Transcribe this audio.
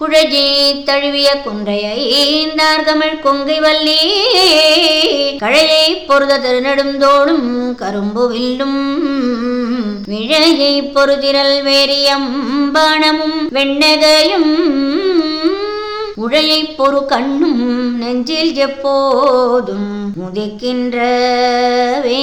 குழஜி தழுவிய குன்றையைந்தார்கமிழ் கொங்கை வல்லி கழையை பொருத திருநெடுந்தோடும் கரும்பு வில்லும். விழையை பொருதிரல் வேரியம் பானமும் வெண்ணகையும் உழையை பொறு கண்ணும் நெஞ்சில் எப்போதும் முதிக்கின்றவே